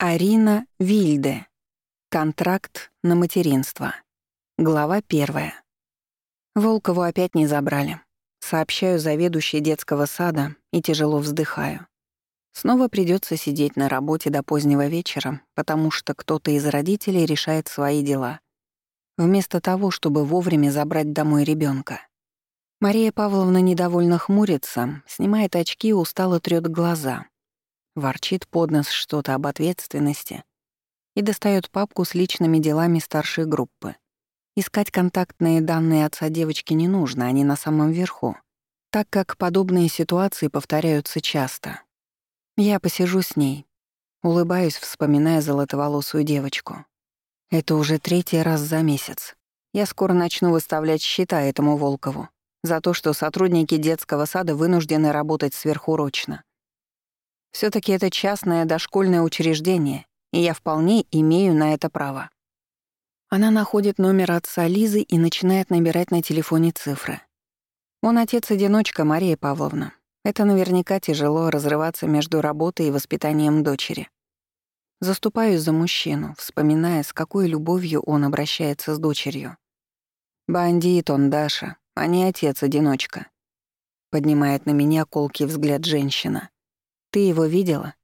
Арина Вильде. Контракт на материнство. Глава первая. Волкову опять не забрали. Сообщаю заведующей детского сада и тяжело вздыхаю. Снова придется сидеть на работе до позднего вечера, потому что кто-то из родителей решает свои дела, вместо того, чтобы вовремя забрать домой ребенка. Мария Павловна недовольно хмурится, снимает очки и устало трёт глаза. Ворчит под нос что-то об ответственности и достает папку с личными делами старшей группы. Искать контактные данные отца девочки не нужно, они на самом верху, так как подобные ситуации повторяются часто. Я посижу с ней, улыбаюсь, вспоминая золотоволосую девочку. Это уже третий раз за месяц. Я скоро начну выставлять счета этому Волкову за то, что сотрудники детского сада вынуждены работать сверхурочно. Все таки это частное дошкольное учреждение, и я вполне имею на это право. Она находит номер отца Лизы и начинает набирать на телефоне цифры. Он отец-одиночка Мария Павловна. Это наверняка тяжело разрываться между работой и воспитанием дочери. Заступаюсь за мужчину, вспоминая, с какой любовью он обращается с дочерью. Бандит он, Даша, а не отец-одиночка. Поднимает на меня колкий взгляд женщина. Ты его видела?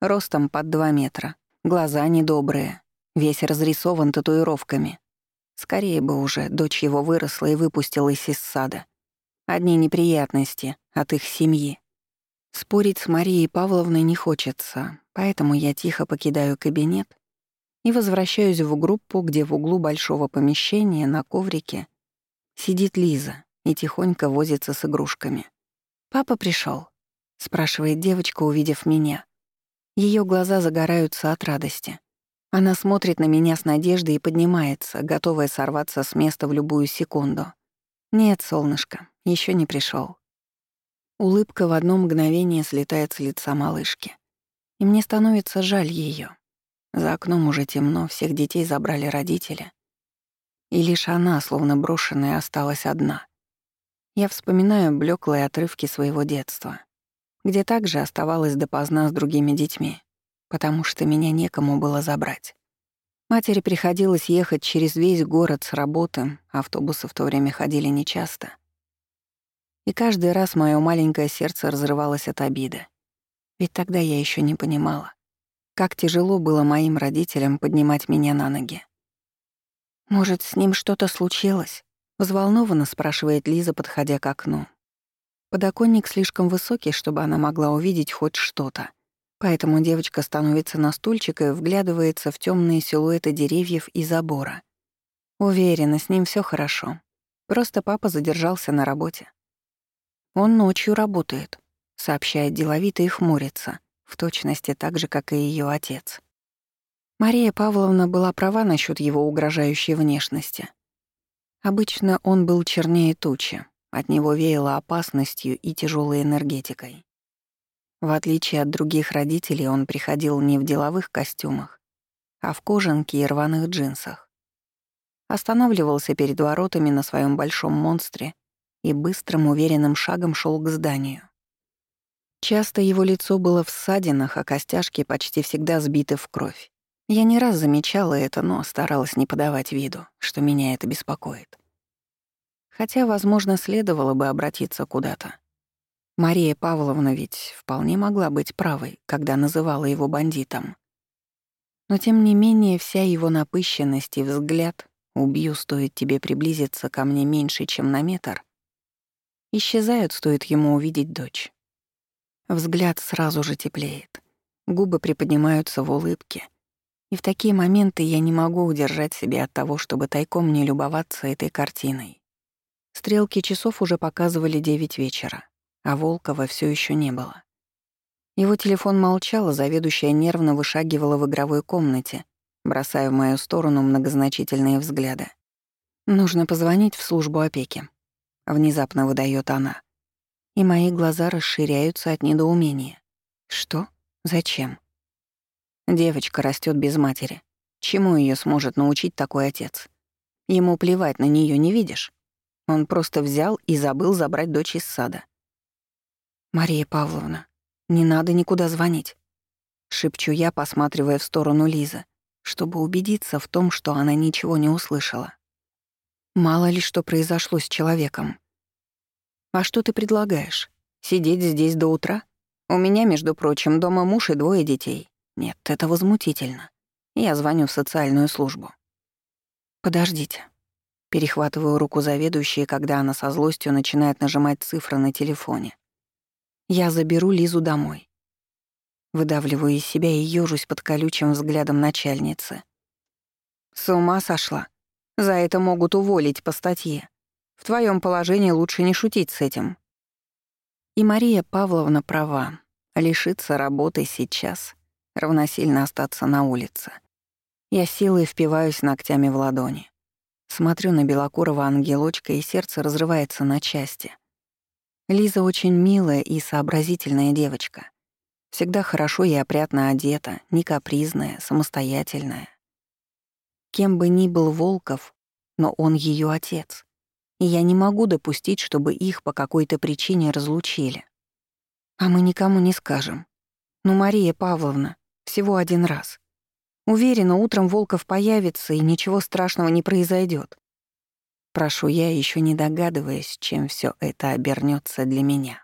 Ростом под два метра, глаза недобрые, весь разрисован татуировками. Скорее бы уже дочь его выросла и выпустилась из сада. Одни неприятности от их семьи. Спорить с Марией Павловной не хочется, поэтому я тихо покидаю кабинет и возвращаюсь в группу, где в углу большого помещения на коврике Сидит Лиза и тихонько возится с игрушками. «Папа пришел, спрашивает девочка, увидев меня. Ее глаза загораются от радости. Она смотрит на меня с надеждой и поднимается, готовая сорваться с места в любую секунду. «Нет, солнышко, еще не пришел. Улыбка в одно мгновение слетает с лица малышки. И мне становится жаль ее. За окном уже темно, всех детей забрали родители. И лишь она, словно брошенная, осталась одна. Я вспоминаю блеклые отрывки своего детства, где также оставалась допоздна с другими детьми, потому что меня некому было забрать. Матери приходилось ехать через весь город с работы, автобусы в то время ходили нечасто. И каждый раз мое маленькое сердце разрывалось от обиды. Ведь тогда я еще не понимала, как тяжело было моим родителям поднимать меня на ноги. «Может, с ним что-то случилось?» — взволнованно спрашивает Лиза, подходя к окну. Подоконник слишком высокий, чтобы она могла увидеть хоть что-то. Поэтому девочка становится на стульчик и вглядывается в темные силуэты деревьев и забора. Уверена, с ним все хорошо. Просто папа задержался на работе. «Он ночью работает», — сообщает деловито и хмурится, в точности так же, как и ее отец. Мария Павловна была права насчет его угрожающей внешности. Обычно он был чернее тучи, от него веяло опасностью и тяжелой энергетикой. В отличие от других родителей, он приходил не в деловых костюмах, а в кожанке и рваных джинсах. Останавливался перед воротами на своем большом монстре и быстрым уверенным шагом шел к зданию. Часто его лицо было в ссадинах, а костяшки почти всегда сбиты в кровь. Я не раз замечала это, но старалась не подавать виду, что меня это беспокоит. Хотя, возможно, следовало бы обратиться куда-то. Мария Павловна ведь вполне могла быть правой, когда называла его бандитом. Но тем не менее вся его напыщенность и взгляд «убью, стоит тебе приблизиться ко мне меньше, чем на метр», исчезают, стоит ему увидеть дочь. Взгляд сразу же теплеет, губы приподнимаются в улыбке, и в такие моменты я не могу удержать себя от того, чтобы тайком не любоваться этой картиной. Стрелки часов уже показывали девять вечера, а Волкова все еще не было. Его телефон молчал, а заведующая нервно вышагивала в игровой комнате, бросая в мою сторону многозначительные взгляды. «Нужно позвонить в службу опеки», — внезапно выдает она. И мои глаза расширяются от недоумения. «Что? Зачем?» Девочка растет без матери. Чему ее сможет научить такой отец? Ему плевать на нее, не видишь? Он просто взял и забыл забрать дочь из сада. «Мария Павловна, не надо никуда звонить». Шепчу я, посматривая в сторону Лизы, чтобы убедиться в том, что она ничего не услышала. Мало ли что произошло с человеком. «А что ты предлагаешь? Сидеть здесь до утра? У меня, между прочим, дома муж и двое детей. Нет, это возмутительно. Я звоню в социальную службу». «Подождите». Перехватываю руку заведующей, когда она со злостью начинает нажимать цифры на телефоне. «Я заберу Лизу домой». Выдавливаю из себя и ёжусь под колючим взглядом начальницы. «С ума сошла. За это могут уволить по статье. В твоем положении лучше не шутить с этим». И Мария Павловна права. Лишиться работы сейчас равносильно остаться на улице. Я силой впиваюсь ногтями в ладони. Смотрю на белокурого ангелочка, и сердце разрывается на части. Лиза очень милая и сообразительная девочка. Всегда хорошо и опрятно одета, не капризная, самостоятельная. Кем бы ни был Волков, но он ее отец. И я не могу допустить, чтобы их по какой-то причине разлучили. А мы никому не скажем. Ну, Мария Павловна, всего один раз. Уверена, утром Волков появится, и ничего страшного не произойдет. Прошу я, еще не догадываясь, чем все это обернется для меня.